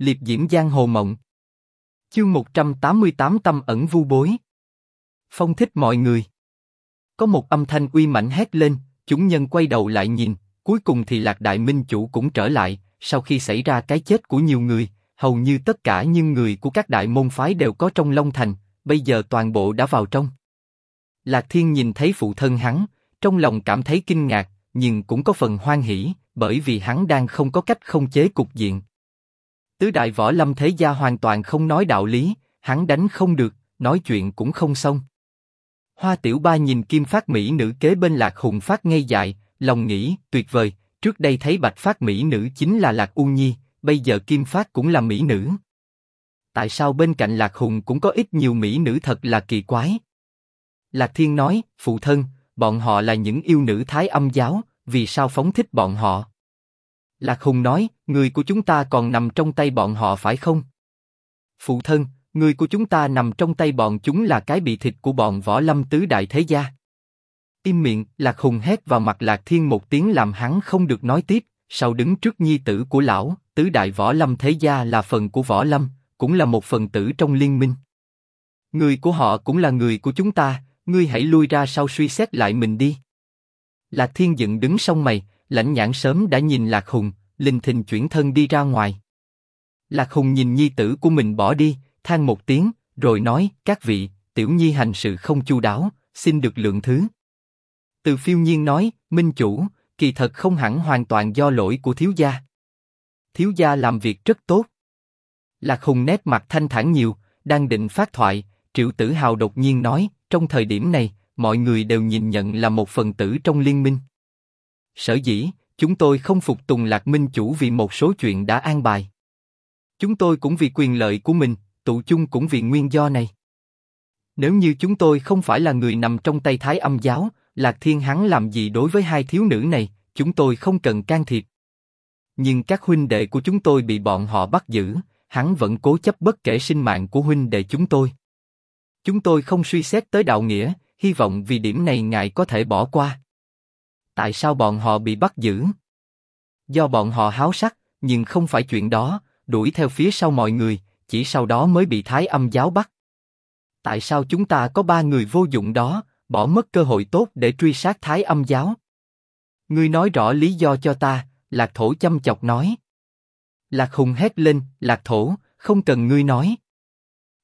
liệp diễm giang hồ mộng. Chương 188 tâm ẩn vu bối. Phong thích mọi người. Có một âm thanh uy mãnh hét lên, chúng nhân quay đầu lại nhìn, cuối cùng thì lạc đại minh chủ cũng trở lại. Sau khi xảy ra cái chết của nhiều người, hầu như tất cả những người của các đại môn phái đều có trong Long Thành, bây giờ toàn bộ đã vào trong. Lạc Thiên nhìn thấy phụ thân hắn, trong lòng cảm thấy kinh ngạc, nhưng cũng có phần hoan hỉ, bởi vì hắn đang không có cách không chế cục diện. Tứ đại võ lâm thế gia hoàn toàn không nói đạo lý, hắn đánh không được, nói chuyện cũng không xong. Hoa Tiểu Ba nhìn Kim Phát Mỹ nữ kế bên Lạc Hùng Phát ngây dại, lòng nghĩ tuyệt vời. Trước đây thấy Bạch Phát Mỹ nữ chính là Lạc U Nhi, bây giờ Kim Phát cũng là Mỹ nữ. Tại sao bên cạnh Lạc Hùng cũng có ít nhiều Mỹ nữ thật là kỳ quái. Lạc Thiên nói, phụ thân, bọn họ là những yêu nữ Thái âm giáo, vì sao phóng thích bọn họ? Lạc Hùng nói, người của chúng ta còn nằm trong tay bọn họ phải không? Phụ thân, người của chúng ta nằm trong tay bọn chúng là cái bị thịt của bọn võ lâm tứ đại thế gia. Im miệng, Lạc Hùng hét vào mặt Lạc Thiên một tiếng làm hắn không được nói tiếp. Sau đứng trước nhi tử của lão, tứ đại võ lâm thế gia là phần của võ lâm, cũng là một phần tử trong liên minh. Người của họ cũng là người của chúng ta, ngươi hãy lui ra sau suy xét lại mình đi. Lạc Thiên dựng đứng song mày, lãnh nhãn sớm đã nhìn Lạc Hùng, linh thình chuyển thân đi ra ngoài. Lạc Hùng nhìn nhi tử của mình bỏ đi, than một tiếng, rồi nói: các vị, tiểu nhi hành sự không chu đáo, xin được lượng thứ. Từ phiêu nhiên nói: minh chủ, kỳ thật không hẳn hoàn toàn do lỗi của thiếu gia. Thiếu gia làm việc rất tốt. Lạc Hùng nét mặt thanh thản nhiều, đang định phát thoại, Triệu Tử Hào đột nhiên nói: trong thời điểm này, mọi người đều nhìn nhận là một phần tử trong liên minh. Sở dĩ, chúng tôi không phục tùng lạc minh chủ vì một số chuyện đã an bài. Chúng tôi cũng vì quyền lợi của mình, tụ chung cũng vì nguyên do này. Nếu như chúng tôi không phải là người nằm trong tay Thái Âm giáo, Lạc Thiên hắn làm gì đối với hai thiếu nữ này, chúng tôi không cần can thiệp. Nhưng các huynh đệ của chúng tôi bị bọn họ bắt giữ, hắn vẫn cố chấp bất kể sinh mạng của huynh đệ chúng tôi. Chúng tôi không suy xét tới đạo nghĩa, hy vọng vì điểm này ngài có thể bỏ qua. Tại sao bọn họ bị bắt giữ? Do bọn họ háo sắc, nhưng không phải chuyện đó, đuổi theo phía sau mọi người, chỉ sau đó mới bị Thái Âm giáo bắt. Tại sao chúng ta có ba người vô dụng đó, bỏ mất cơ hội tốt để truy sát Thái Âm giáo? Ngươi nói rõ lý do cho ta, Lạc Thổ chăm chọc nói. Lạc Hùng hét lên, Lạc Thổ, không cần ngươi nói.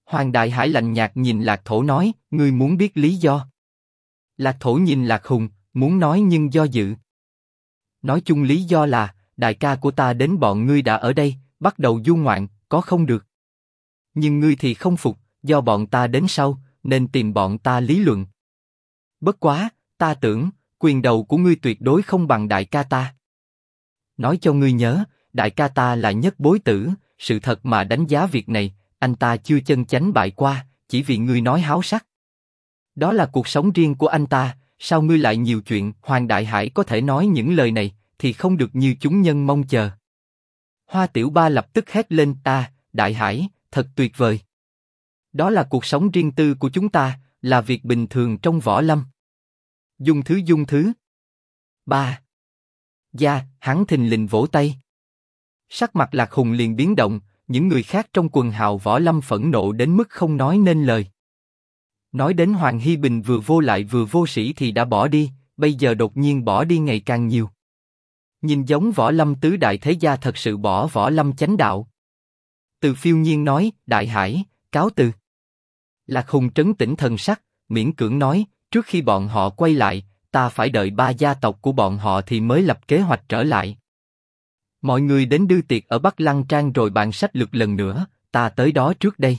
Hoàng Đại Hải lạnh nhạt nhìn Lạc Thổ nói, ngươi muốn biết lý do. Lạc Thổ nhìn Lạc Hùng, muốn nói nhưng do dự. Nói chung lý do là, đại ca của ta đến bọn ngươi đã ở đây, bắt đầu du ngoạn, có không được. Nhưng ngươi thì không phục, do bọn ta đến sau, nên tìm bọn ta lý luận. Bất quá, ta tưởng, quyền đầu của ngươi tuyệt đối không bằng đại ca ta. Nói cho ngươi nhớ, đại ca ta là nhất bối tử, sự thật mà đánh giá việc này, anh ta chưa chân chánh bại qua, chỉ vì ngươi nói háo sắc. Đó là cuộc sống riêng của anh ta, sao ngươi lại nhiều chuyện? Hoàng Đại Hải có thể nói những lời này, thì không được như chúng nhân mong chờ. Hoa Tiểu Ba lập tức hét lên ta, Đại Hải, thật tuyệt vời. Đó là cuộc sống riêng tư của chúng ta, là việc bình thường trong võ lâm. Dung thứ dung thứ. Ba. Gia, hắn thình lình vỗ tay. Sắc mặt lạc hùng liền biến động, những người khác trong quần hào võ lâm phẫn nộ đến mức không nói nên lời. Nói đến Hoàng Hy Bình vừa vô lại vừa vô sĩ thì đã bỏ đi, bây giờ đột nhiên bỏ đi ngày càng nhiều. Nhìn giống võ lâm tứ đại thế gia thật sự bỏ võ lâm chánh đạo. Từ phiêu nhiên nói, đại hải, cáo từ. Lạc Hùng trấn tĩnh thần sắc, miễn cưỡng nói, trước khi bọn họ quay lại, ta phải đợi ba gia tộc của bọn họ thì mới lập kế hoạch trở lại. Mọi người đến đưa tiệc ở Bắc Lăng Trang rồi bàn sách lược lần nữa, ta tới đó trước đây.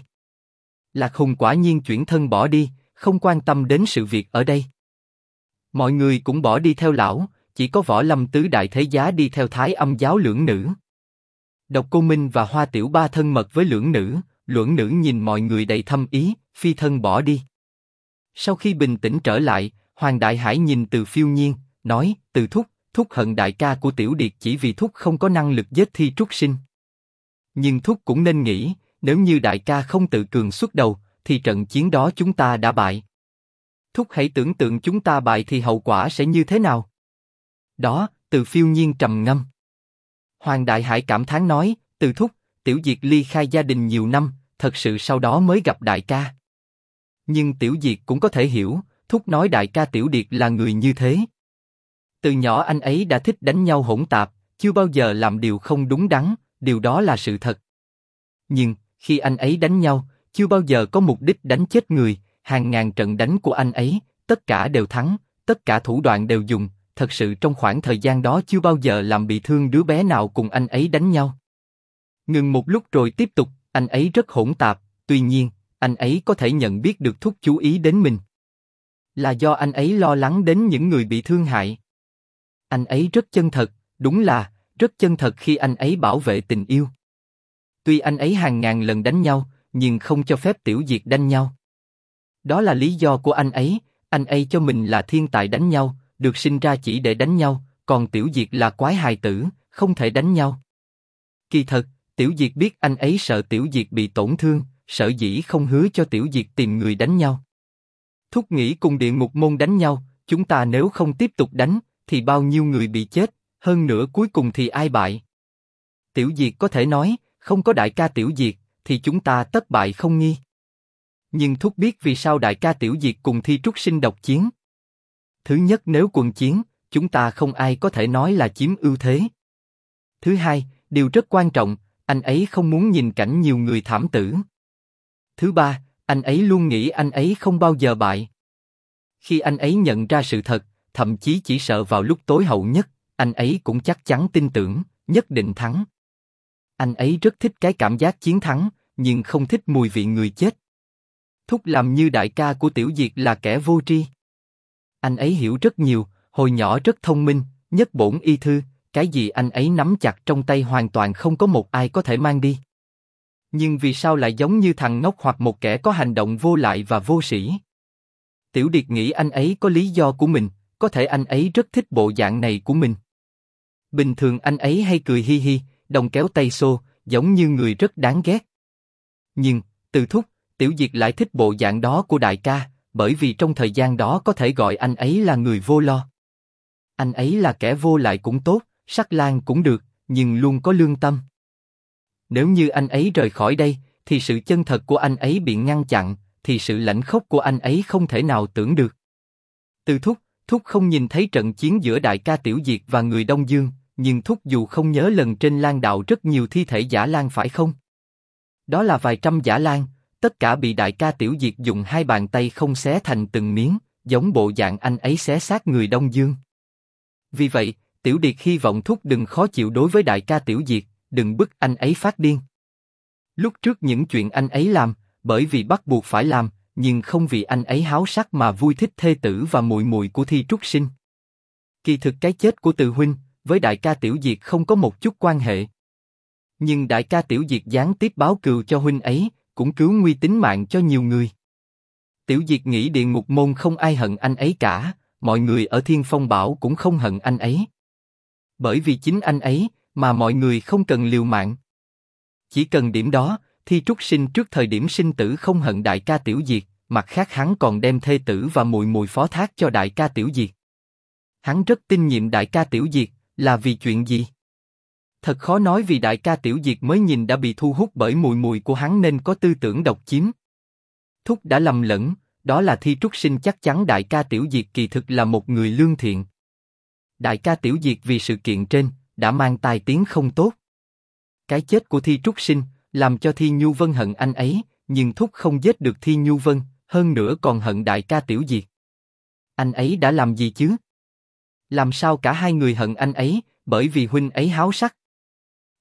Lạc Hùng quả nhiên chuyển thân bỏ đi, không quan tâm đến sự việc ở đây. Mọi người cũng bỏ đi theo lão, chỉ có võ lâm tứ đại thế giá đi theo thái âm giáo lưỡng nữ. Độc Cô Minh và Hoa Tiểu Ba thân mật với lưỡng nữ, lưỡng nữ nhìn mọi người đầy thâm ý, phi thân bỏ đi. Sau khi bình tĩnh trở lại, Hoàng Đại Hải nhìn Từ Phiêu Nhiên, nói: Từ Thúc, Thúc hận đại ca của Tiểu Điệt chỉ vì Thúc không có năng lực giết thi trúc sinh. Nhưng Thúc cũng nên nghĩ, nếu như đại ca không tự cường xuất đầu, thì trận chiến đó chúng ta đã bại. Thúc hãy tưởng tượng chúng ta bại thì hậu quả sẽ như thế nào. Đó, từ phiêu nhiên trầm ngâm. Hoàng Đại Hải cảm thán nói, từ thúc, Tiểu Diệt ly khai gia đình nhiều năm, thật sự sau đó mới gặp đại ca. Nhưng Tiểu Diệt cũng có thể hiểu, thúc nói đại ca Tiểu Điệt là người như thế. Từ nhỏ anh ấy đã thích đánh nhau hỗn tạp, chưa bao giờ làm điều không đúng đắn, điều đó là sự thật. Nhưng, khi anh ấy đánh nhau, chưa bao giờ có mục đích đánh chết người, hàng ngàn trận đánh của anh ấy, tất cả đều thắng, tất cả thủ đoạn đều dùng, thật sự trong khoảng thời gian đó chưa bao giờ làm bị thương đứa bé nào cùng anh ấy đánh nhau. Ngừng một lúc rồi tiếp tục, anh ấy rất hỗn tạp, tuy nhiên, anh ấy có thể nhận biết được thúc chú ý đến mình. Là do anh ấy lo lắng đến những người bị thương hại. Anh ấy rất chân thật, đúng là, rất chân thật khi anh ấy bảo vệ tình yêu. Tuy anh ấy hàng ngàn lần đánh nhau, nhưng không cho phép tiểu diệt đánh nhau. Đó là lý do của anh ấy, anh ấy cho mình là thiên tài đánh nhau, được sinh ra chỉ để đánh nhau, còn tiểu diệt là quái hài tử, không thể đánh nhau. Kỳ thật, tiểu diệt biết anh ấy sợ tiểu diệt bị tổn thương, sợ dĩ không hứa cho tiểu diệt tìm người đánh nhau. Thúc nghĩ cùng điện một môn đánh nhau, chúng ta nếu không tiếp tục đánh, thì bao nhiêu người bị chết, hơn nữa cuối cùng thì ai bại? Tiểu diệt có thể nói, không có đại ca tiểu diệt, thì chúng ta tất bại không nghi. Nhưng thúc biết vì sao đại ca tiểu diệt cùng thi trúc sinh độc chiến. Thứ nhất nếu quần chiến, chúng ta không ai có thể nói là chiếm ưu thế. Thứ hai, điều rất quan trọng, anh ấy không muốn nhìn cảnh nhiều người thảm tử. Thứ ba, anh ấy luôn nghĩ anh ấy không bao giờ bại. Khi anh ấy nhận ra sự thật, thậm chí chỉ sợ vào lúc tối hậu nhất, anh ấy cũng chắc chắn tin tưởng, nhất định thắng. Anh ấy rất thích cái cảm giác chiến thắng, nhưng không thích mùi vị người chết. Thúc làm như đại ca của Tiểu Diệt là kẻ vô tri. Anh ấy hiểu rất nhiều, hồi nhỏ rất thông minh, nhất bổn y thư, cái gì anh ấy nắm chặt trong tay hoàn toàn không có một ai có thể mang đi. Nhưng vì sao lại giống như thằng ngốc hoặc một kẻ có hành động vô lại và vô sĩ? Tiểu Điệt nghĩ anh ấy có lý do của mình, có thể anh ấy rất thích bộ dạng này của mình. Bình thường anh ấy hay cười hi hi, đồng kéo tay xô, giống như người rất đáng ghét. Nhưng, từ thúc, Tiểu Diệt lại thích bộ dạng đó của đại ca, bởi vì trong thời gian đó có thể gọi anh ấy là người vô lo. Anh ấy là kẻ vô lại cũng tốt, sắc lang cũng được, nhưng luôn có lương tâm. Nếu như anh ấy rời khỏi đây, thì sự chân thật của anh ấy bị ngăn chặn, thì sự lãnh khốc của anh ấy không thể nào tưởng được. Từ thúc, thúc không nhìn thấy trận chiến giữa đại ca Tiểu Diệt và người Đông Dương, nhưng thúc dù không nhớ lần trên lan đạo rất nhiều thi thể giả lan phải không? Đó là vài trăm giả lan, tất cả bị đại ca Tiểu Diệt dùng hai bàn tay không xé thành từng miếng, giống bộ dạng anh ấy xé xác người Đông Dương. Vì vậy, Tiểu Điệt hy vọng thúc đừng khó chịu đối với đại ca Tiểu Diệt, đừng bức anh ấy phát điên. Lúc trước những chuyện anh ấy làm, bởi vì bắt buộc phải làm, nhưng không vì anh ấy háo sắc mà vui thích thê tử và muội muội của Thi Trúc Sinh. Kỳ thực cái chết của Từ huynh với đại ca Tiểu Diệt không có một chút quan hệ. Nhưng đại ca Tiểu Diệt gián tiếp báo cừu cho huynh ấy, cũng cứu nguy tính mạng cho nhiều người. Tiểu Diệt nghĩ địa ngục môn không ai hận anh ấy cả, mọi người ở Thiên Phong Bảo cũng không hận anh ấy. Bởi vì chính anh ấy, mà mọi người không cần liều mạng. Chỉ cần điểm đó, Thi Trúc Sinh trước thời điểm sinh tử không hận đại ca Tiểu Diệt, mặt khác hắn còn đem thê tử và mùi mùi phó thác cho đại ca Tiểu Diệt. Hắn rất tin nhiệm đại ca Tiểu Diệt, là vì chuyện gì? Thật khó nói vì đại ca Tiểu Diệt mới nhìn đã bị thu hút bởi mùi mùi của hắn nên có tư tưởng độc chiếm. Thúc đã lầm lẫn, đó là thi trúc sinh chắc chắn đại ca Tiểu Diệt kỳ thực là một người lương thiện. Đại ca Tiểu Diệt vì sự kiện trên, đã mang tai tiếng không tốt. Cái chết của Thi Trúc Sinh làm cho Thi Nhu Vân hận anh ấy, nhưng Thúc không giết được Thi Nhu Vân, hơn nữa còn hận đại ca Tiểu Diệt. Anh ấy đã làm gì chứ? Làm sao cả hai người hận anh ấy, bởi vì huynh ấy háo sắc.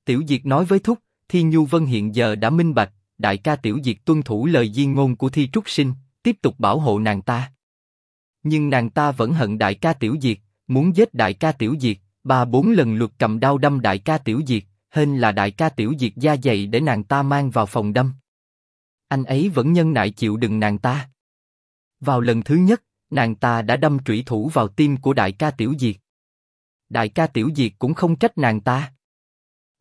Tiểu Diệt nói với Thúc, Thi Nhu Vân hiện giờ đã minh bạch, đại ca Tiểu Diệt tuân thủ lời di ngôn của Thi Trúc Sinh, tiếp tục bảo hộ nàng ta. Nhưng nàng ta vẫn hận đại ca Tiểu Diệt, muốn giết đại ca Tiểu Diệt, ba bốn lần luật cầm đao đâm đại ca Tiểu Diệt, hên là đại ca Tiểu Diệt da dày để nàng ta mang vào phòng đâm. Anh ấy vẫn nhân nại chịu đựng nàng ta. Vào lần thứ nhất, nàng ta đã đâm trụy thủ vào tim của đại ca Tiểu Diệt. Đại ca Tiểu Diệt cũng không trách nàng ta.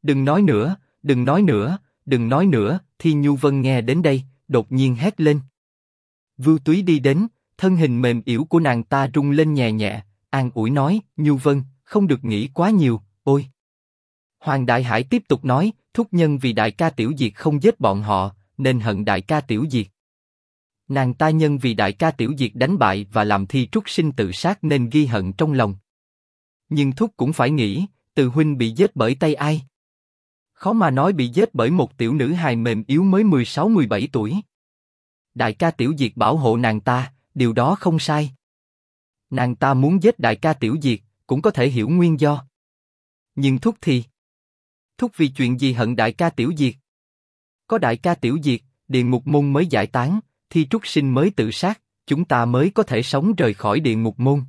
Đừng nói nữa, đừng nói nữa, đừng nói nữa, Thi Nhu Vân nghe đến đây, đột nhiên hét lên. Vưu Túy đi đến, thân hình mềm yếu của nàng ta rung lên nhẹ nhẹ, an ủi nói, Nhu Vân, không được nghĩ quá nhiều, ôi. Hoàng Đại Hải tiếp tục nói, thúc nhân vì đại ca tiểu diệt không giết bọn họ, nên hận đại ca tiểu diệt. Nàng ta nhân vì đại ca tiểu diệt đánh bại và làm thi trúc sinh tự sát nên ghi hận trong lòng. Nhưng thúc cũng phải nghĩ, từ huynh bị giết bởi tay ai? Khó mà nói bị giết bởi một tiểu nữ hài mềm yếu mới 16-17 tuổi. Đại ca tiểu diệt bảo hộ nàng ta, điều đó không sai. Nàng ta muốn giết đại ca tiểu diệt, cũng có thể hiểu nguyên do. Nhưng thúc thì... Thúc vì chuyện gì hận đại ca tiểu diệt? Có đại ca tiểu diệt, điện ngục môn mới giải tán, thi trúc sinh mới tự sát, chúng ta mới có thể sống rời khỏi địa ngục môn.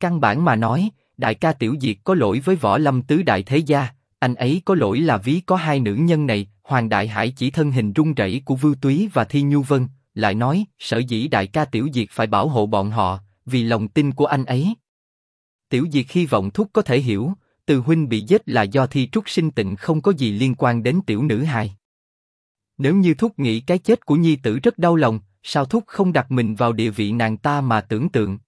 Căn bản mà nói, đại ca tiểu diệt có lỗi với võ lâm tứ đại thế gia, anh ấy có lỗi là ví có hai nữ nhân này, Hoàng Đại Hải chỉ thân hình run rẩy của Vưu Túy và Thi Nhu Vân, lại nói, sở dĩ đại ca tiểu diệt phải bảo hộ bọn họ, vì lòng tin của anh ấy. Tiểu diệt hy vọng thúc có thể hiểu, từ huynh bị giết là do thi trúc sinh tịnh không có gì liên quan đến tiểu nữ hài. Nếu như thúc nghĩ cái chết của nhi tử rất đau lòng, sao thúc không đặt mình vào địa vị nàng ta mà tưởng tượng?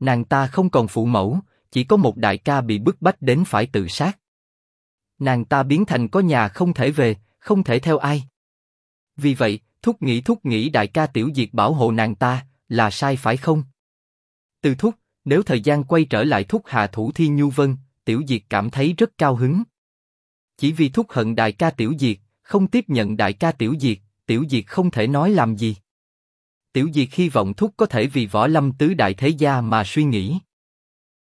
Nàng ta không còn phụ mẫu, chỉ có một đại ca bị bức bách đến phải tự sát. Nàng ta biến thành có nhà không thể về, không thể theo ai. Vì vậy, thúc nghĩ thúc nghĩ đại ca tiểu diệt bảo hộ nàng ta, là sai phải không? Từ thúc, nếu thời gian quay trở lại thúc hạ thủ thi nhu vân, tiểu diệt cảm thấy rất cao hứng. Chỉ vì thúc hận đại ca tiểu diệt, không tiếp nhận đại ca tiểu diệt, tiểu diệt không thể nói làm gì. Tiểu diệt hy vọng thúc có thể vì võ lâm tứ đại thế gia mà suy nghĩ.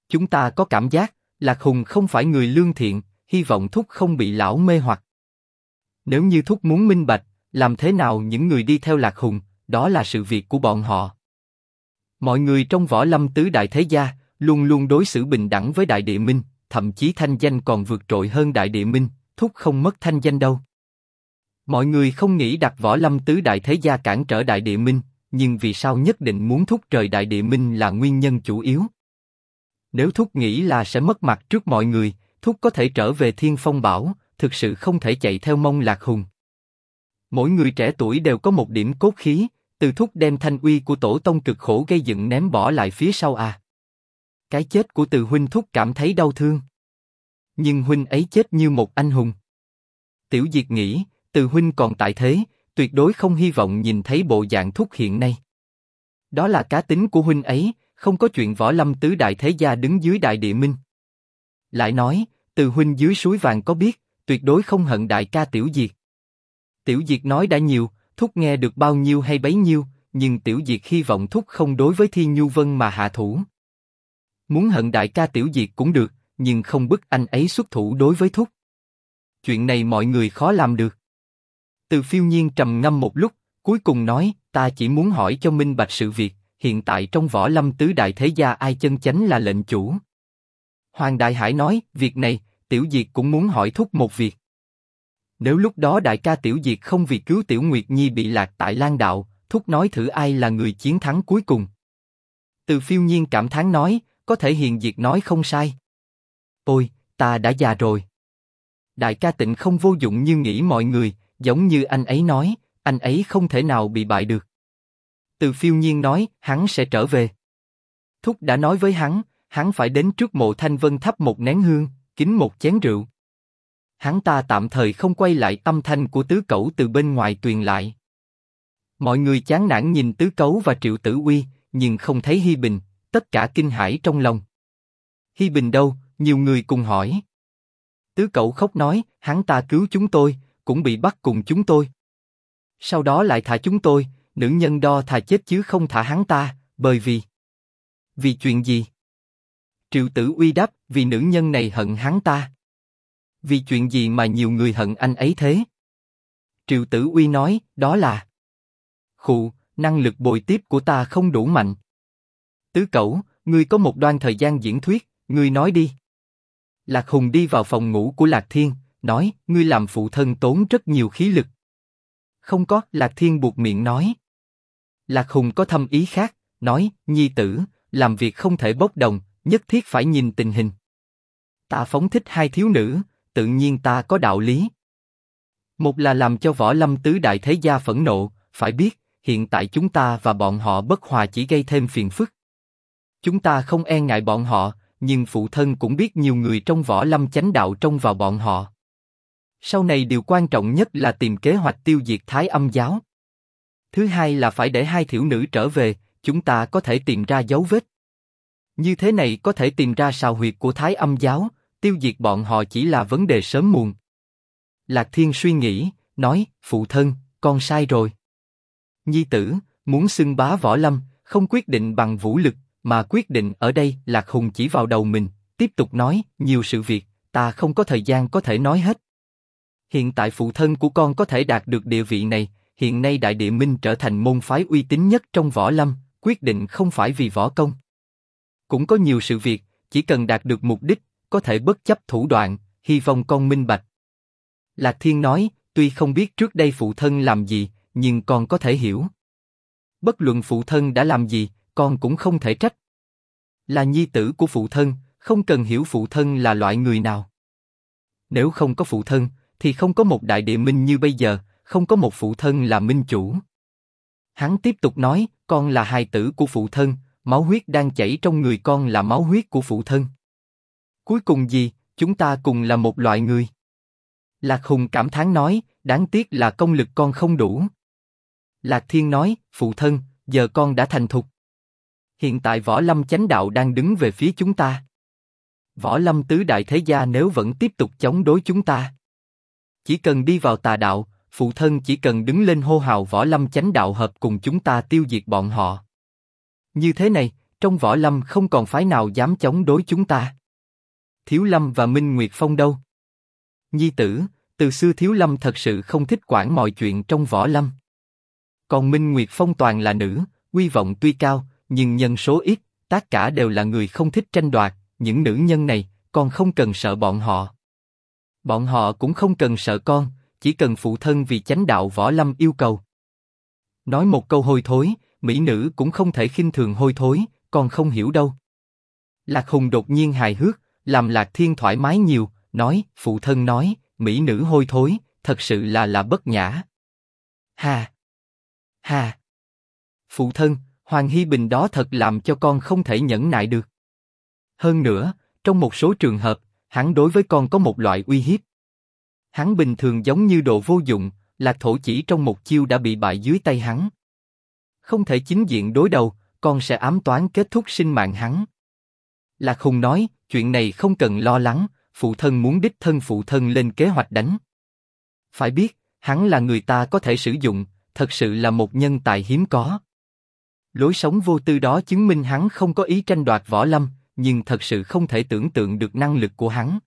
Chúng ta có cảm giác, Lạc Hùng không phải người lương thiện, hy vọng thúc không bị lão mê hoặc. Nếu như thúc muốn minh bạch, làm thế nào những người đi theo Lạc Hùng, đó là sự việc của bọn họ. Mọi người trong võ lâm tứ đại thế gia luôn luôn đối xử bình đẳng với đại địa minh, thậm chí thanh danh còn vượt trội hơn đại địa minh, thúc không mất thanh danh đâu. Mọi người không nghĩ đặt võ lâm tứ đại thế gia cản trở đại địa minh, nhưng vì sao nhất định muốn thúc trời đại địa minh là nguyên nhân chủ yếu. Nếu thúc nghĩ là sẽ mất mặt trước mọi người, thúc có thể trở về thiên phong bảo, thực sự không thể chạy theo mông lạc hùng. Mỗi người trẻ tuổi đều có một điểm cốt khí, từ thúc đem thanh uy của tổ tông cực khổ gây dựng ném bỏ lại phía sau à. Cái chết của từ huynh thúc cảm thấy đau thương. Nhưng huynh ấy chết như một anh hùng. Tiểu Diệt nghĩ, từ huynh còn tại thế, tuyệt đối không hy vọng nhìn thấy bộ dạng thúc hiện nay. Đó là cá tính của huynh ấy, không có chuyện võ lâm tứ đại thế gia đứng dưới đại địa minh. Lại nói, từ huynh dưới suối vàng có biết, tuyệt đối không hận đại ca Tiểu Diệt. Tiểu Diệt nói đã nhiều, thúc nghe được bao nhiêu hay bấy nhiêu, nhưng Tiểu Diệt hy vọng thúc không đối với Thiên Nhu Vân mà hạ thủ. Muốn hận đại ca Tiểu Diệt cũng được, nhưng không bức anh ấy xuất thủ đối với thúc. Chuyện này mọi người khó làm được. Từ phiêu nhiên trầm ngâm một lúc, cuối cùng nói, ta chỉ muốn hỏi cho minh bạch sự việc, hiện tại trong võ lâm tứ đại thế gia ai chân chánh là lệnh chủ. Hoàng Đại Hải nói, việc này, Tiểu Diệt cũng muốn hỏi thúc một việc. Nếu lúc đó đại ca Tiểu Diệt không vì cứu Tiểu Nguyệt Nhi bị lạc tại Lan Đạo, thúc nói thử ai là người chiến thắng cuối cùng. Từ phiêu nhiên cảm thán nói, có thể hiền diệt nói không sai. Ôi, ta đã già rồi. Đại ca tịnh không vô dụng như nghĩ mọi người, giống như anh ấy nói, anh ấy không thể nào bị bại được. Từ phiêu nhiên nói, hắn sẽ trở về. Thúc đã nói với hắn, hắn phải đến trước mộ thanh vân thắp một nén hương, kính một chén rượu. Hắn ta tạm thời không quay lại âm thanh của tứ cẩu từ bên ngoài truyền lại. Mọi người chán nản nhìn tứ cấu và triệu tử uy, nhưng không thấy Hi Bình, tất cả kinh hãi trong lòng. Hi Bình đâu? Nhiều người cùng hỏi. Tứ cậu khóc nói, hắn ta cứu chúng tôi, cũng bị bắt cùng chúng tôi. Sau đó lại thả chúng tôi, nữ nhân đo thà chết chứ không thả hắn ta, bởi vì... Vì chuyện gì? Triệu tử uy đáp, vì nữ nhân này hận hắn ta. Vì chuyện gì mà nhiều người hận anh ấy thế? Triệu tử uy nói, đó là... Khụ, năng lực bồi tiếp của ta không đủ mạnh. Tứ cẩu, ngươi có một đoạn thời gian diễn thuyết, ngươi nói đi. Lạc Hùng đi vào phòng ngủ của Lạc Thiên, nói, ngươi làm phụ thân tốn rất nhiều khí lực. Không có, Lạc Thiên buộc miệng nói. Lạc Hùng có thâm ý khác, nói, nhi tử, làm việc không thể bốc đồng, nhất thiết phải nhìn tình hình. Ta phóng thích hai thiếu nữ, tự nhiên ta có đạo lý. Một là làm cho võ lâm tứ đại thế gia phẫn nộ, phải biết, hiện tại chúng ta và bọn họ bất hòa chỉ gây thêm phiền phức. Chúng ta không e ngại bọn họ, nhưng phụ thân cũng biết nhiều người trong võ lâm chánh đạo trông vào bọn họ. Sau này điều quan trọng nhất là tìm kế hoạch tiêu diệt Thái Âm giáo. Thứ hai là phải để hai thiểu nữ trở về, chúng ta có thể tìm ra dấu vết. Như thế này có thể tìm ra sào huyệt của Thái Âm giáo, tiêu diệt bọn họ chỉ là vấn đề sớm muộn. Lạc Thiên suy nghĩ, nói, phụ thân, con sai rồi. Nhi tử, muốn xưng bá võ lâm, không quyết định bằng vũ lực, mà quyết định ở đây. Lạc Hùng chỉ vào đầu mình, tiếp tục nói, nhiều sự việc, ta không có thời gian có thể nói hết. Hiện tại phụ thân của con có thể đạt được địa vị này, hiện nay Đại Địa Minh trở thành môn phái uy tín nhất trong võ lâm, quyết định không phải vì võ công. Cũng có nhiều sự việc, chỉ cần đạt được mục đích, có thể bất chấp thủ đoạn, hy vọng con minh bạch. Lạc Thiên nói, tuy không biết trước đây phụ thân làm gì, nhưng con có thể hiểu. Bất luận phụ thân đã làm gì, con cũng không thể trách. Là nhi tử của phụ thân, không cần hiểu phụ thân là loại người nào. Nếu không có phụ thân, thì không có một đại địa minh như bây giờ, không có một phụ thân là minh chủ. Hắn tiếp tục nói, con là hài tử của phụ thân, máu huyết đang chảy trong người con là máu huyết của phụ thân. Cuối cùng gì, chúng ta cùng là một loại người. Lạc Hùng cảm thán nói, đáng tiếc là công lực con không đủ. Lạc Thiên nói, phụ thân, giờ con đã thành thục. Hiện tại võ lâm chánh đạo đang đứng về phía chúng ta. Võ lâm tứ đại thế gia nếu vẫn tiếp tục chống đối chúng ta, chỉ cần đi vào tà đạo, phụ thân chỉ cần đứng lên hô hào võ lâm chánh đạo hợp cùng chúng ta tiêu diệt bọn họ. Như thế này, trong võ lâm không còn phái nào dám chống đối chúng ta. Thiếu Lâm và Minh Nguyệt Phong đâu? Nhi tử, từ xưa Thiếu Lâm thật sự không thích quản mọi chuyện trong võ lâm. Còn Minh Nguyệt Phong toàn là nữ, uy vọng tuy cao, nhưng nhân số ít, tất cả đều là người không thích tranh đoạt. Những nữ nhân này, còn không cần sợ bọn họ. Bọn họ cũng không cần sợ con, chỉ cần phụ thân vì chánh đạo võ lâm yêu cầu. Nói một câu hôi thối, mỹ nữ cũng không thể khinh thường hôi thối, con không hiểu đâu. Lạc Hùng đột nhiên hài hước, làm Lạc Thiên thoải mái nhiều, nói, phụ thân nói, mỹ nữ hôi thối, thật sự là là bất nhã. Hà! Hà! Phụ thân, Hoàng Hy Bình đó thật làm cho con không thể nhẫn nại được. Hơn nữa, trong một số trường hợp, hắn đối với con có một loại uy hiếp. Hắn bình thường giống như đồ vô dụng, lạc thổ chỉ trong một chiêu đã bị bại dưới tay hắn. Không thể chính diện đối đầu, con sẽ ám toán kết thúc sinh mạng hắn. Lạc Hùng nói, chuyện này không cần lo lắng, phụ thân muốn đích thân phụ thân lên kế hoạch đánh. Phải biết, hắn là người ta có thể sử dụng, thật sự là một nhân tài hiếm có. Lối sống vô tư đó chứng minh hắn không có ý tranh đoạt võ lâm, nhưng thật sự không thể tưởng tượng được năng lực của hắn.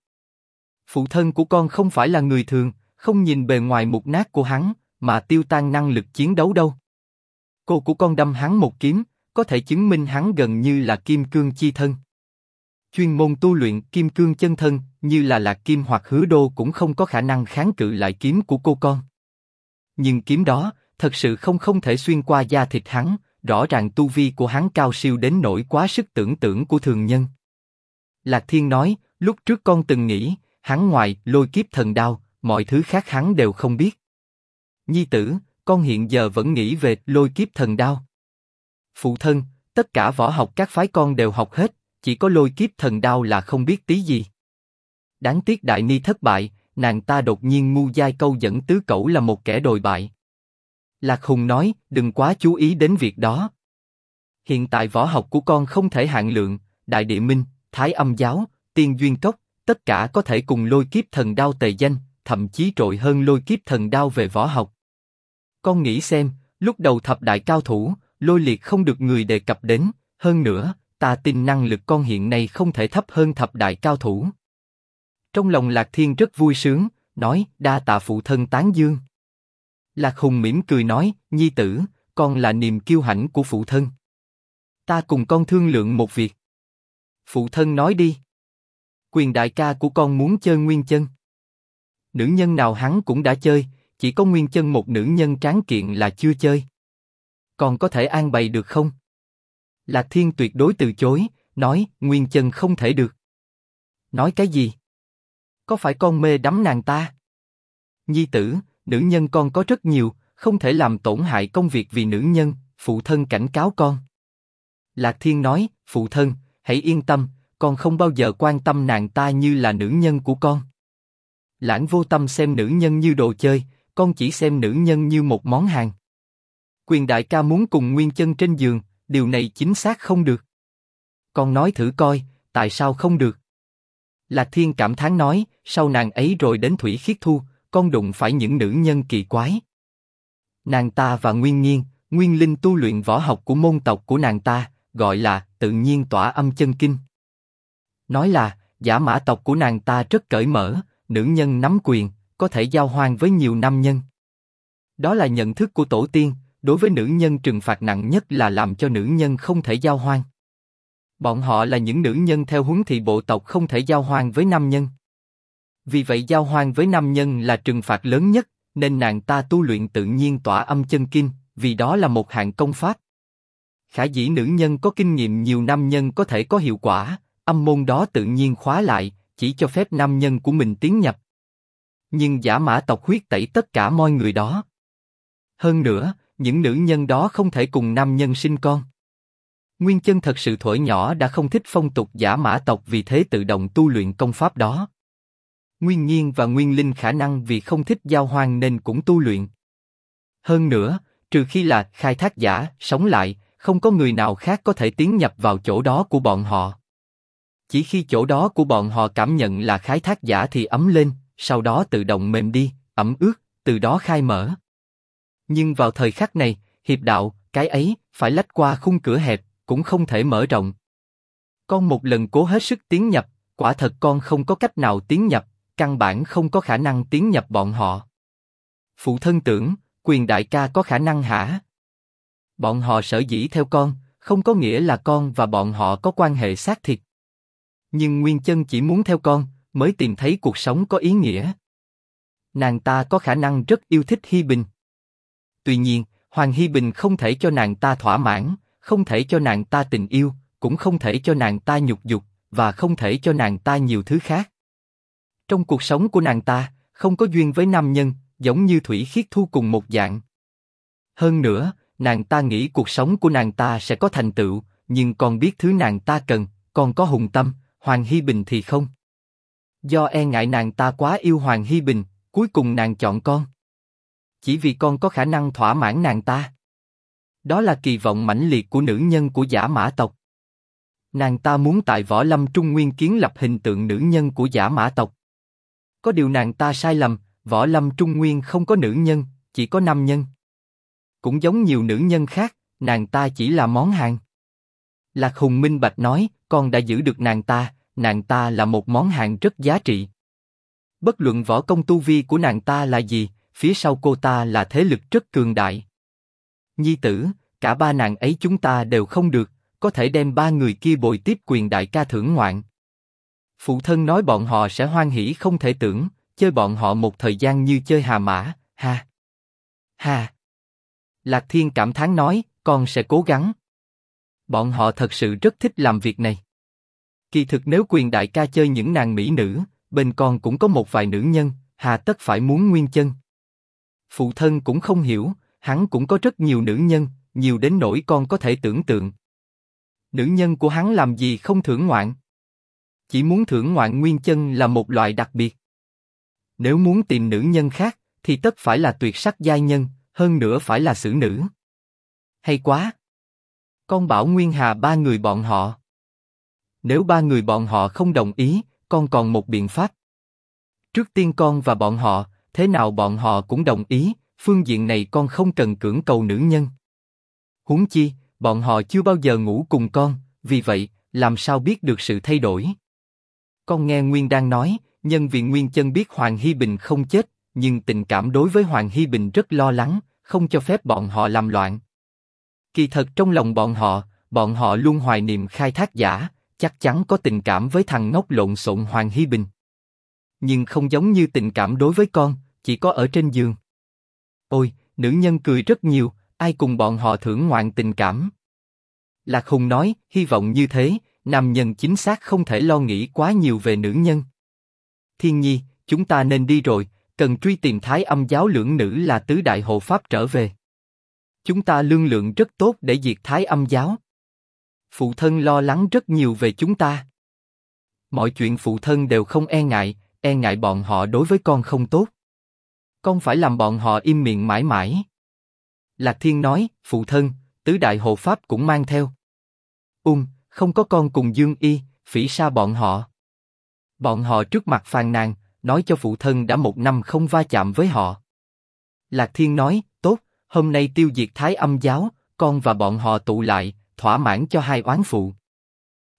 Phụ thân của con không phải là người thường, không nhìn bề ngoài mục nát của hắn, mà tiêu tan năng lực chiến đấu đâu. Cô của con đâm hắn một kiếm, có thể chứng minh hắn gần như là kim cương chi thân. Chuyên môn tu luyện kim cương chân thân, như là lạc kim hoặc hứa đô cũng không có khả năng kháng cự lại kiếm của cô con. Nhưng kiếm đó, thật sự không không thể xuyên qua da thịt hắn, rõ ràng tu vi của hắn cao siêu đến nỗi quá sức tưởng tượng của thường nhân. Lạc Thiên nói, lúc trước con từng nghĩ, hắn ngoài lôi kiếp thần đao, mọi thứ khác hắn đều không biết. Nhi tử, con hiện giờ vẫn nghĩ về lôi kiếp thần đao. Phụ thân, tất cả võ học các phái con đều học hết, chỉ có lôi kiếp thần đao là không biết tí gì. Đáng tiếc đại ni thất bại, nàng ta đột nhiên ngu dai câu dẫn tứ cẩu là một kẻ đồi bại. Lạc Hùng nói, đừng quá chú ý đến việc đó. Hiện tại võ học của con không thể hạn lượng, Đại Địa Minh, Thái Âm Giáo, Tiên Duyên Cốc, tất cả có thể cùng lôi kiếp thần đao tề danh, thậm chí trội hơn lôi kiếp thần đao về võ học. Con nghĩ xem, lúc đầu thập đại cao thủ, lôi liệt không được người đề cập đến, hơn nữa, ta tin năng lực con hiện nay không thể thấp hơn thập đại cao thủ. Trong lòng Lạc Thiên rất vui sướng, nói, đa tạ phụ thân tán dương. Lạc Hùng mỉm cười nói, nhi tử, con là niềm kiêu hãnh của phụ thân. Ta cùng con thương lượng một việc. Phụ thân nói đi. Quyền đại ca của con muốn chơi nguyên chân. Nữ nhân nào hắn cũng đã chơi, chỉ có nguyên chân một nữ nhân tráng kiện là chưa chơi. Còn có thể an bày được không? Lạc Thiên tuyệt đối từ chối, nói nguyên chân không thể được. Nói cái gì? Có phải con mê đắm nàng ta? Nhi tử, nữ nhân con có rất nhiều, không thể làm tổn hại công việc vì nữ nhân, phụ thân cảnh cáo con. Lạc Thiên nói, phụ thân, hãy yên tâm, con không bao giờ quan tâm nàng ta như là nữ nhân của con. Lãng vô tâm xem nữ nhân như đồ chơi, con chỉ xem nữ nhân như một món hàng. Quyền đại ca muốn cùng Nguyên chân trên giường, điều này chính xác không được. Con nói thử coi, tại sao không được? Lạc Thiên cảm thán nói, sau nàng ấy rồi đến Thủy Khiết Thu, con đụng phải những nữ nhân kỳ quái. Nàng ta và Nguyên Nhiên, Nguyên Linh tu luyện võ học của môn tộc của nàng ta, gọi là tự nhiên tỏa âm chân kinh. Nói là, giả mã tộc của nàng ta rất cởi mở, nữ nhân nắm quyền, có thể giao hoan với nhiều nam nhân. Đó là nhận thức của tổ tiên, đối với nữ nhân trừng phạt nặng nhất là làm cho nữ nhân không thể giao hoan. Bọn họ là những nữ nhân theo huấn thị bộ tộc không thể giao hoan với nam nhân. Vì vậy giao hoang với nam nhân là trừng phạt lớn nhất, nên nàng ta tu luyện tự nhiên tỏa âm chân kinh, vì đó là một hạng công pháp. Khả dĩ nữ nhân có kinh nghiệm nhiều nam nhân có thể có hiệu quả, âm môn đó tự nhiên khóa lại, chỉ cho phép nam nhân của mình tiến nhập. Nhưng giả mã tộc huyết tẩy tất cả mọi người đó. Hơn nữa, những nữ nhân đó không thể cùng nam nhân sinh con. Nguyên chân thật sự thổi nhỏ đã không thích phong tục giả mã tộc vì thế tự động tu luyện công pháp đó. Nguyên nhiên và Nguyên Linh khả năng vì không thích giao hoang nên cũng tu luyện. Hơn nữa, trừ khi là khai thác giả, sống lại, không có người nào khác có thể tiến nhập vào chỗ đó của bọn họ. Chỉ khi chỗ đó của bọn họ cảm nhận là khai thác giả thì ấm lên, sau đó tự động mềm đi, ẩm ướt, từ đó khai mở. Nhưng vào thời khắc này, hiệp đạo, cái ấy, phải lách qua khung cửa hẹp, cũng không thể mở rộng. Con một lần cố hết sức tiến nhập, quả thật con không có cách nào tiến nhập, căn bản không có khả năng tiến nhập bọn họ. Phụ thân tưởng, quyền đại ca có khả năng hả? Bọn họ sở dĩ theo con, không có nghĩa là con và bọn họ có quan hệ xác thịt. Nhưng Nguyên Chân chỉ muốn theo con, mới tìm thấy cuộc sống có ý nghĩa. Nàng ta có khả năng rất yêu thích Hi Bình. Tuy nhiên, Hoàng Hi Bình không thể cho nàng ta thỏa mãn, không thể cho nàng ta tình yêu, cũng không thể cho nàng ta nhục dục, và không thể cho nàng ta nhiều thứ khác. Trong cuộc sống của nàng ta, không có duyên với nam nhân, giống như Thủy Khiết Thu cùng một dạng. Hơn nữa, nàng ta nghĩ cuộc sống của nàng ta sẽ có thành tựu, nhưng còn biết thứ nàng ta cần, còn có hùng tâm, Hoàng hy Bình thì không. Do e ngại nàng ta quá yêu Hoàng hy Bình, cuối cùng nàng chọn con. Chỉ vì con có khả năng thỏa mãn nàng ta. Đó là kỳ vọng mãnh liệt của nữ nhân của giả mã tộc. Nàng ta muốn tại võ lâm trung nguyên kiến lập hình tượng nữ nhân của giả mã tộc. Có điều nàng ta sai lầm, võ lâm trung nguyên không có nữ nhân, chỉ có nam nhân. Cũng giống nhiều nữ nhân khác, nàng ta chỉ là món hàng. Lạc Hùng Minh Bạch nói, con đã giữ được nàng ta, nàng ta là một món hàng rất giá trị. Bất luận võ công tu vi của nàng ta là gì, phía sau cô ta là thế lực rất cường đại. Nhi tử, cả ba nàng ấy chúng ta đều không được, có thể đem ba người kia bồi tiếp quyền đại ca thưởng ngoạn. Phụ thân nói bọn họ sẽ hoan hỉ không thể tưởng, chơi bọn họ một thời gian như chơi hà mã, ha. Ha. Lạc Thiên cảm thán nói, con sẽ cố gắng. Bọn họ thật sự rất thích làm việc này. Kỳ thực nếu quyền đại ca chơi những nàng mỹ nữ, bên con cũng có một vài nữ nhân, hà tất phải muốn nguyên chân. Phụ thân cũng không hiểu, hắn cũng có rất nhiều nữ nhân, nhiều đến nỗi con có thể tưởng tượng. Nữ nhân của hắn làm gì không thưởng ngoạn? Chỉ muốn thưởng ngoạn nguyên chân là một loại đặc biệt. Nếu muốn tìm nữ nhân khác, thì tất phải là tuyệt sắc giai nhân, hơn nữa phải là xử nữ. Hay quá! Con bảo Nguyên Hà ba người bọn họ. Nếu ba người bọn họ không đồng ý, con còn một biện pháp. Trước tiên con và bọn họ, thế nào bọn họ cũng đồng ý, phương diện này con không cần cưỡng cầu nữ nhân. Huống chi, bọn họ chưa bao giờ ngủ cùng con, vì vậy, làm sao biết được sự thay đổi? Con nghe Nguyên đang nói, nhân viện Nguyên chân biết Hoàng hy Bình không chết, nhưng tình cảm đối với Hoàng hy Bình rất lo lắng, không cho phép bọn họ làm loạn. Kỳ thật trong lòng bọn họ, bọn họ luôn hoài niệm khai thác giả, chắc chắn có tình cảm với thằng ngốc lộn xộn Hoàng hy Bình. Nhưng không giống như tình cảm đối với con, chỉ có ở trên giường. Ôi, nữ nhân cười rất nhiều, ai cùng bọn họ thưởng ngoạn tình cảm. Lạc Hùng nói, hy vọng như thế, nam nhân chính xác không thể lo nghĩ quá nhiều về nữ nhân. Thiên nhi, chúng ta nên đi rồi, cần truy tìm thái âm giáo lưỡng nữ là tứ đại hộ pháp trở về. Chúng ta lương lượng rất tốt để diệt thái âm giáo. Phụ thân lo lắng rất nhiều về chúng ta. Mọi chuyện phụ thân đều không e ngại, e ngại bọn họ đối với con không tốt. Con phải làm bọn họ im miệng mãi mãi. Lạc Thiên nói, phụ thân, tứ đại hộ pháp cũng mang theo. Ung, không có con cùng Dương Y, phỉ sa bọn họ. Bọn họ trước mặt phàn nàn, nói cho phụ thân đã một năm không va chạm với họ. Lạc Thiên nói, tốt, hôm nay tiêu diệt Thái Âm giáo, con và bọn họ tụ lại, thỏa mãn cho hai oán phụ.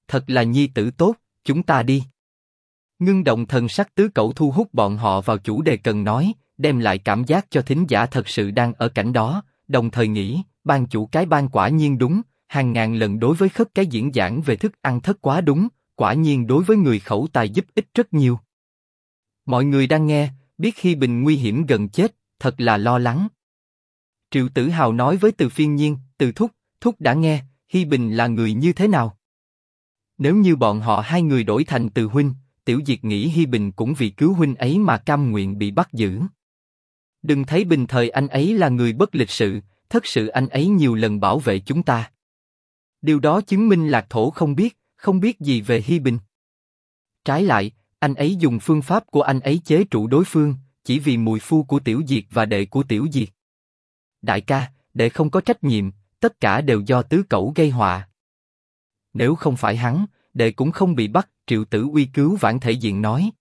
Thật là nhi tử tốt, chúng ta đi. Ngưng động thần sắc tứ cậu thu hút bọn họ vào chủ đề cần nói, đem lại cảm giác cho thính giả thật sự đang ở cảnh đó, đồng thời nghĩ, ban chủ cái ban quả nhiên đúng, hàng ngàn lần đối với khất cái diễn giảng về thức ăn thất quá đúng, quả nhiên đối với người khẩu tài giúp ích rất nhiều. Mọi người đang nghe, biết khi bình nguy hiểm gần chết, thật là lo lắng. Triệu Tử Hào nói với Từ Phiên Nhiên, Từ Thúc, Thúc đã nghe, Hi Bình là người như thế nào? Nếu như bọn họ hai người đổi thành Từ Huynh, Tiểu Diệt nghĩ Hi Bình cũng vì cứu Huynh ấy mà cam nguyện bị bắt giữ. Đừng thấy bình thời anh ấy là người bất lịch sự, thất sự anh ấy nhiều lần bảo vệ chúng ta. Điều đó chứng minh Lạc Thổ không biết, không biết gì về Hi Bình. Trái lại, anh ấy dùng phương pháp của anh ấy chế trụ đối phương, chỉ vì mùi phu của Tiểu Diệt và đệ của Tiểu Diệt. Đại ca, đệ không có trách nhiệm, tất cả đều do tứ cẩu gây họa. Nếu không phải hắn, đệ cũng không bị bắt. Triệu Tử Uy cứu vãn thể diện nói.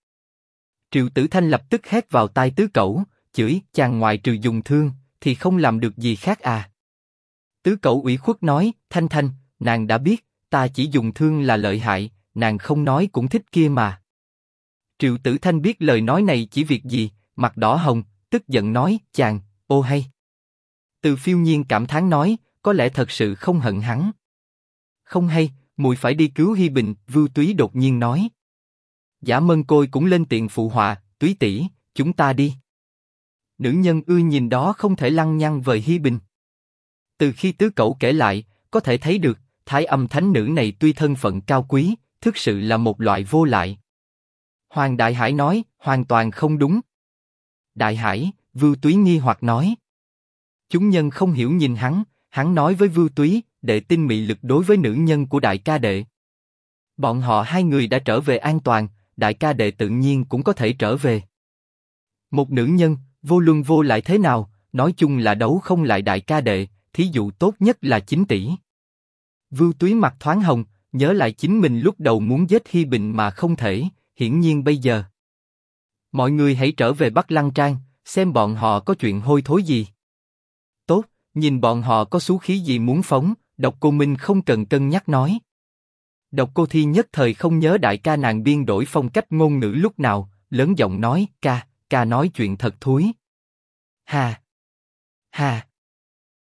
Triệu Tử Thanh lập tức hét vào tai tứ cẩu, chửi chàng ngoài trừ dùng thương, thì không làm được gì khác à. Tứ cậu ủy khuất nói, Thanh Thanh, nàng đã biết, ta chỉ dùng thương là lợi hại, nàng không nói cũng thích kia mà. Triệu Tử Thanh biết lời nói này chỉ việc gì, mặt đỏ hồng, tức giận nói, chàng, ô hay. Từ phiêu nhiên cảm thán nói, có lẽ thật sự không hận hắn. Không hay, mùi phải đi cứu Hi Bình, Vưu Túy đột nhiên nói. Giả Mân Côi cũng lên tiện phụ họa, Túy tỷ, chúng ta đi. Nữ nhân ưa nhìn đó không thể lăng nhăng vời Hi Bình. Từ khi tứ cậu kể lại, có thể thấy được, thái âm thánh nữ này tuy thân phận cao quý, thực sự là một loại vô lại. Hoàng Đại Hải nói, hoàn toàn không đúng. Đại Hải, Vưu Túy nghi hoặc nói. Chúng nhân không hiểu nhìn hắn, hắn nói với Vưu Túy, đệ tin mị lực đối với nữ nhân của đại ca đệ. Bọn họ hai người đã trở về an toàn, đại ca đệ tự nhiên cũng có thể trở về. Một nữ nhân, vô luân vô lại thế nào, nói chung là đấu không lại đại ca đệ, thí dụ tốt nhất là chính tỷ. Vưu Túy mặt thoáng hồng, nhớ lại chính mình lúc đầu muốn giết Hi Bình mà không thể, hiển nhiên bây giờ. Mọi người hãy trở về Bắc Lăng Trang, xem bọn họ có chuyện hôi thối gì. Tốt, nhìn bọn họ có xú khí gì muốn phóng, độc cô Minh không cần cân nhắc nói. Độc cô Thi nhất thời không nhớ đại ca nàng biên đổi phong cách ngôn ngữ lúc nào, lớn giọng nói, ca, ca nói chuyện thật thúi. Hà! Hà!